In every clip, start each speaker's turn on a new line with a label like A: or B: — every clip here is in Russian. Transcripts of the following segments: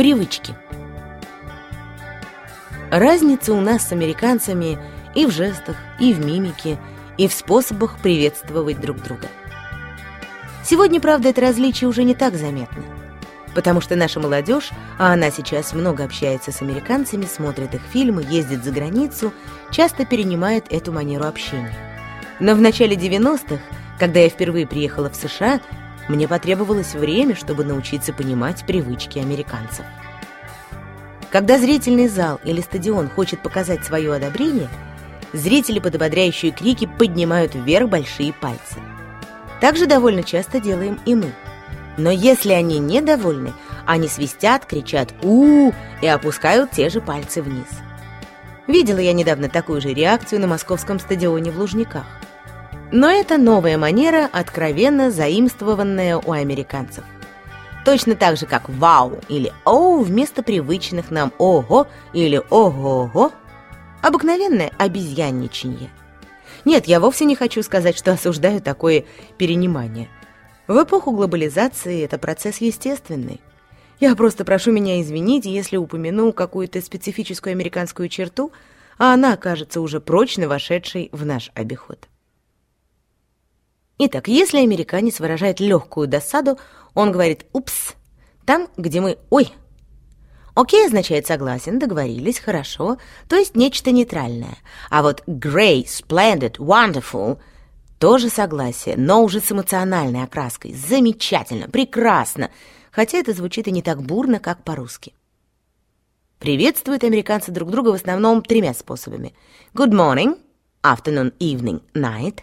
A: Привычки. Разница у нас с американцами и в жестах, и в мимике, и в способах приветствовать друг друга. Сегодня, правда, это различие уже не так заметно, потому что наша молодежь, а она сейчас много общается с американцами, смотрит их фильмы, ездит за границу, часто перенимает эту манеру общения. Но в начале 90-х, когда я впервые приехала в США, мне потребовалось время, чтобы научиться понимать привычки американцев. Когда зрительный зал или стадион хочет показать свое одобрение, зрители под ободряющие крики поднимают вверх большие пальцы. Так же довольно часто делаем и мы. Но если они недовольны, они свистят, кричат у, и опускают те же пальцы вниз. Видела я недавно такую же реакцию на московском стадионе в Лужниках. Но это новая манера, откровенно заимствованная у американцев. Точно так же, как «вау» или «оу» вместо привычных нам «ого» или «ого-го» – обыкновенное обезьянничанье. Нет, я вовсе не хочу сказать, что осуждаю такое перенимание. В эпоху глобализации это процесс естественный. Я просто прошу меня извинить, если упомяну какую-то специфическую американскую черту, а она окажется уже прочно вошедшей в наш обиход. Итак, если американец выражает легкую досаду, он говорит «упс», там, где мы «ой». «Окей» означает «согласен», «договорились», «хорошо», то есть нечто нейтральное. А вот «great», «splendid», «wonderful» тоже согласие, но уже с эмоциональной окраской. Замечательно, прекрасно, хотя это звучит и не так бурно, как по-русски. Приветствуют американцы друг друга в основном тремя способами. Good morning, afternoon, evening, night.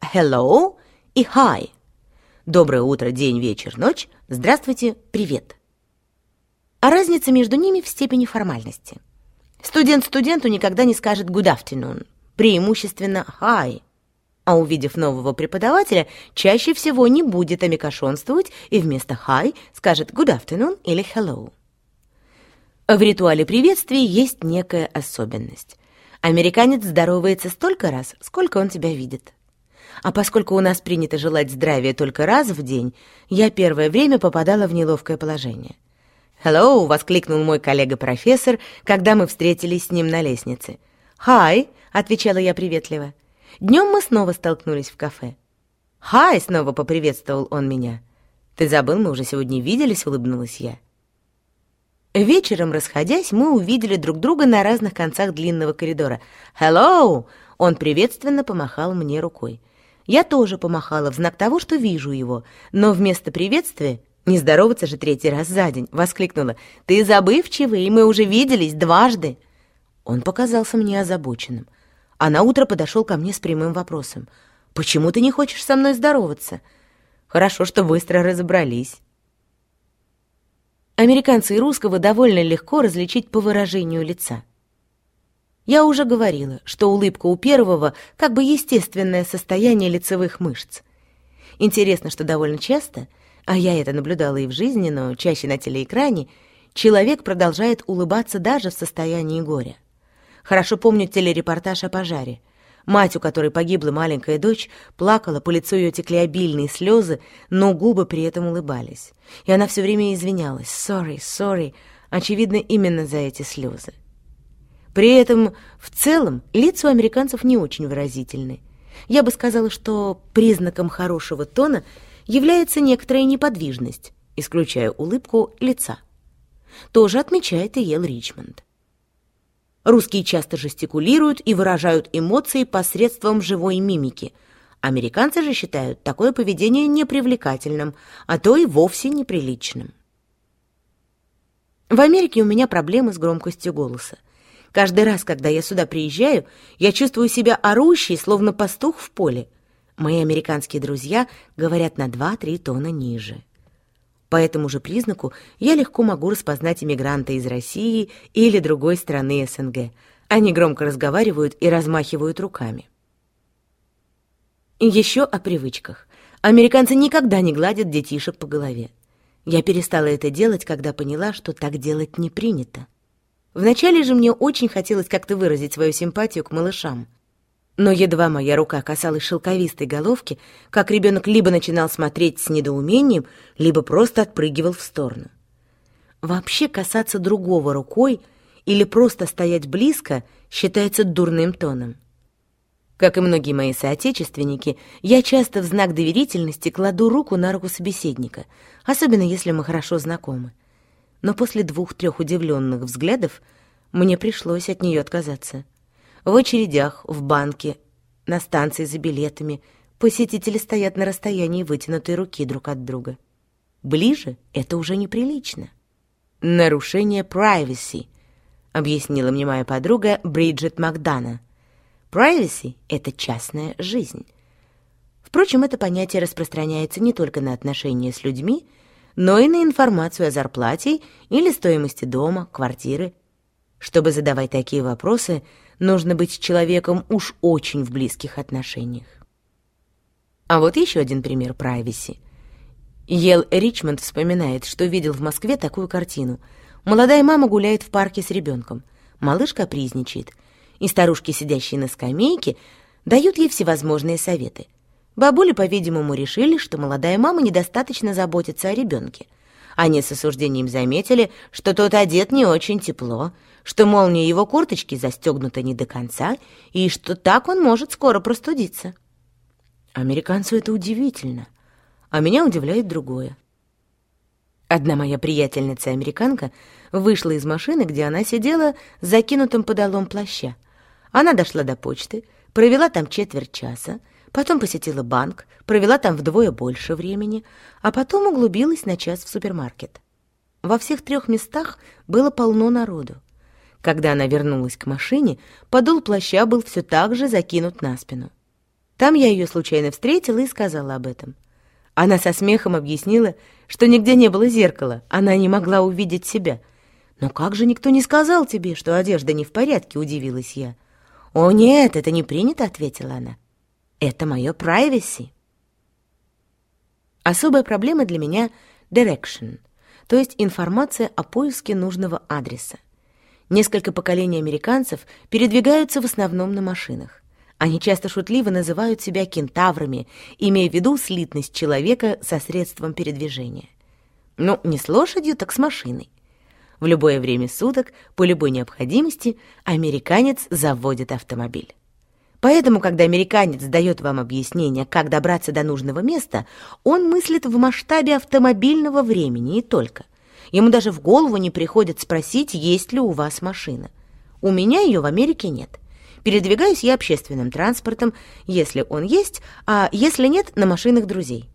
A: Hello и hi. Доброе утро, день, вечер, ночь. Здравствуйте, привет. А разница между ними в степени формальности. Студент студенту никогда не скажет good afternoon, преимущественно hi. А увидев нового преподавателя, чаще всего не будет амикошонствовать и вместо hi скажет good afternoon или hello. В ритуале приветствия есть некая особенность. Американец здоровается столько раз, сколько он тебя видит. А поскольку у нас принято желать здравия только раз в день, я первое время попадала в неловкое положение. «Hello!» — воскликнул мой коллега-профессор, когда мы встретились с ним на лестнице. «Hi!» — отвечала я приветливо. Днем мы снова столкнулись в кафе. «Hi!» — снова поприветствовал он меня. «Ты забыл, мы уже сегодня виделись?» — улыбнулась я. Вечером, расходясь, мы увидели друг друга на разных концах длинного коридора. «Hello!» — он приветственно помахал мне рукой. Я тоже помахала в знак того, что вижу его, но вместо приветствия «Не здороваться же третий раз за день!» — воскликнула. «Ты забывчивый, и мы уже виделись дважды!» Он показался мне озабоченным, а на утро подошел ко мне с прямым вопросом. «Почему ты не хочешь со мной здороваться?» «Хорошо, что быстро разобрались». Американцы и русского довольно легко различить по выражению лица. Я уже говорила, что улыбка у первого как бы естественное состояние лицевых мышц. Интересно, что довольно часто, а я это наблюдала и в жизни, но чаще на телеэкране, человек продолжает улыбаться даже в состоянии горя. Хорошо помню телерепортаж о пожаре. Мать, у которой погибла маленькая дочь, плакала, по лицу ее текли обильные слезы, но губы при этом улыбались. И она все время извинялась. «Sorry, sorry», очевидно, именно за эти слезы. При этом в целом лица у американцев не очень выразительны. Я бы сказала, что признаком хорошего тона является некоторая неподвижность, исключая улыбку лица. Тоже отмечает и Ел Ричмонд. Русские часто жестикулируют и выражают эмоции посредством живой мимики. Американцы же считают такое поведение непривлекательным, а то и вовсе неприличным. В Америке у меня проблемы с громкостью голоса. Каждый раз, когда я сюда приезжаю, я чувствую себя орущей, словно пастух в поле. Мои американские друзья говорят на 2-3 тона ниже. По этому же признаку я легко могу распознать иммигранта из России или другой страны СНГ. Они громко разговаривают и размахивают руками. Еще о привычках. Американцы никогда не гладят детишек по голове. Я перестала это делать, когда поняла, что так делать не принято. Вначале же мне очень хотелось как-то выразить свою симпатию к малышам. Но едва моя рука касалась шелковистой головки, как ребенок либо начинал смотреть с недоумением, либо просто отпрыгивал в сторону. Вообще касаться другого рукой или просто стоять близко считается дурным тоном. Как и многие мои соотечественники, я часто в знак доверительности кладу руку на руку собеседника, особенно если мы хорошо знакомы. Но после двух-трех удивленных взглядов мне пришлось от нее отказаться. В очередях, в банке, на станции за билетами посетители стоят на расстоянии вытянутой руки друг от друга. Ближе — это уже неприлично. Нарушение privacy, объяснила мне моя подруга Бриджит Макдана — Privacy — это частная жизнь. Впрочем, это понятие распространяется не только на отношения с людьми, но и на информацию о зарплате или стоимости дома, квартиры. Чтобы задавать такие вопросы, нужно быть человеком уж очень в близких отношениях. А вот еще один пример privacy. Ел Ричмонд вспоминает, что видел в Москве такую картину. Молодая мама гуляет в парке с ребенком. Малыш капризничает — и старушки, сидящие на скамейке, дают ей всевозможные советы. Бабули, по-видимому, решили, что молодая мама недостаточно заботится о ребенке. Они с осуждением заметили, что тот одет не очень тепло, что молния его курточки застегнута не до конца и что так он может скоро простудиться. Американцу это удивительно, а меня удивляет другое. Одна моя приятельница-американка вышла из машины, где она сидела с закинутым подолом плаща. Она дошла до почты, провела там четверть часа, потом посетила банк, провела там вдвое больше времени, а потом углубилась на час в супермаркет. Во всех трех местах было полно народу. Когда она вернулась к машине, подол плаща был все так же закинут на спину. Там я ее случайно встретила и сказала об этом. Она со смехом объяснила, что нигде не было зеркала, она не могла увидеть себя. «Но как же никто не сказал тебе, что одежда не в порядке?» — удивилась я. «О нет, это не принято», — ответила она. «Это мое privacy». Особая проблема для меня — direction, то есть информация о поиске нужного адреса. Несколько поколений американцев передвигаются в основном на машинах. Они часто шутливо называют себя кентаврами, имея в виду слитность человека со средством передвижения. Ну, не с лошадью, так с машиной. В любое время суток, по любой необходимости, американец заводит автомобиль. Поэтому, когда американец дает вам объяснение, как добраться до нужного места, он мыслит в масштабе автомобильного времени и только. Ему даже в голову не приходит спросить, есть ли у вас машина. У меня ее в Америке нет. Передвигаюсь я общественным транспортом, если он есть, а если нет, на машинах друзей.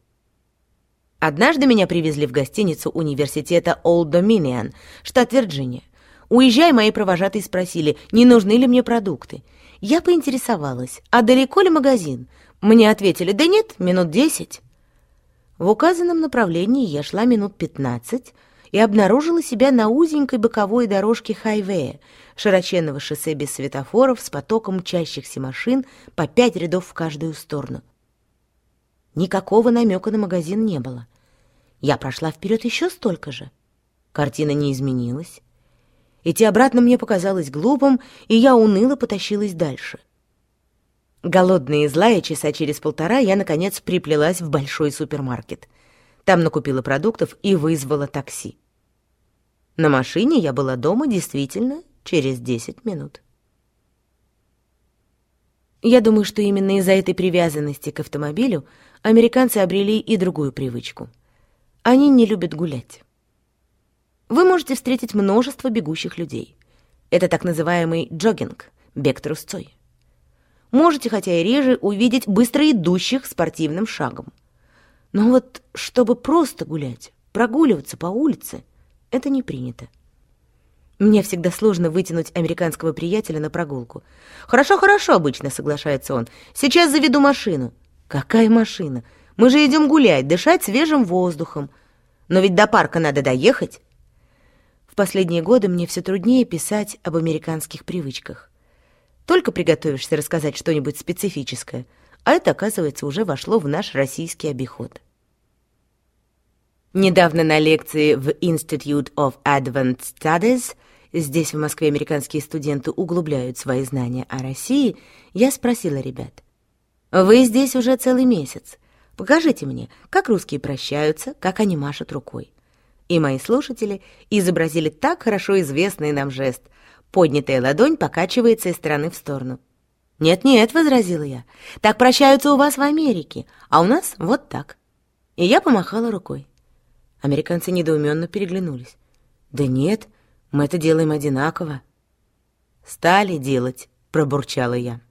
A: Однажды меня привезли в гостиницу университета Old Dominion, штат Вирджиния. Уезжая, мои провожатые спросили, не нужны ли мне продукты. Я поинтересовалась, а далеко ли магазин? Мне ответили, да нет, минут десять. В указанном направлении я шла минут пятнадцать и обнаружила себя на узенькой боковой дорожке хайвея, широченного шоссе без светофоров с потоком мчащихся машин по пять рядов в каждую сторону. Никакого намека на магазин не было. Я прошла вперед еще столько же. Картина не изменилась. Идти обратно мне показалось глупым, и я уныло потащилась дальше. Голодная и злая часа через полтора я, наконец, приплелась в большой супермаркет. Там накупила продуктов и вызвала такси. На машине я была дома действительно через 10 минут. Я думаю, что именно из-за этой привязанности к автомобилю американцы обрели и другую привычку. Они не любят гулять. Вы можете встретить множество бегущих людей. Это так называемый джогинг, бег трусцой. Можете, хотя и реже, увидеть быстро идущих спортивным шагом. Но вот чтобы просто гулять, прогуливаться по улице, это не принято. Мне всегда сложно вытянуть американского приятеля на прогулку. «Хорошо, хорошо», — обычно соглашается он. «Сейчас заведу машину». «Какая машина? Мы же идем гулять, дышать свежим воздухом. Но ведь до парка надо доехать». Последние годы мне все труднее писать об американских привычках. Только приготовишься рассказать что-нибудь специфическое, а это, оказывается, уже вошло в наш российский обиход. Недавно на лекции в Institute of Advanced Studies – здесь в Москве американские студенты углубляют свои знания о России, я спросила ребят, «Вы здесь уже целый месяц. Покажите мне, как русские прощаются, как они машут рукой». И мои слушатели изобразили так хорошо известный нам жест. Поднятая ладонь покачивается из стороны в сторону. «Нет-нет», — возразила я, — «так прощаются у вас в Америке, а у нас вот так». И я помахала рукой. Американцы недоуменно переглянулись. «Да нет, мы это делаем одинаково». «Стали делать», — пробурчала я.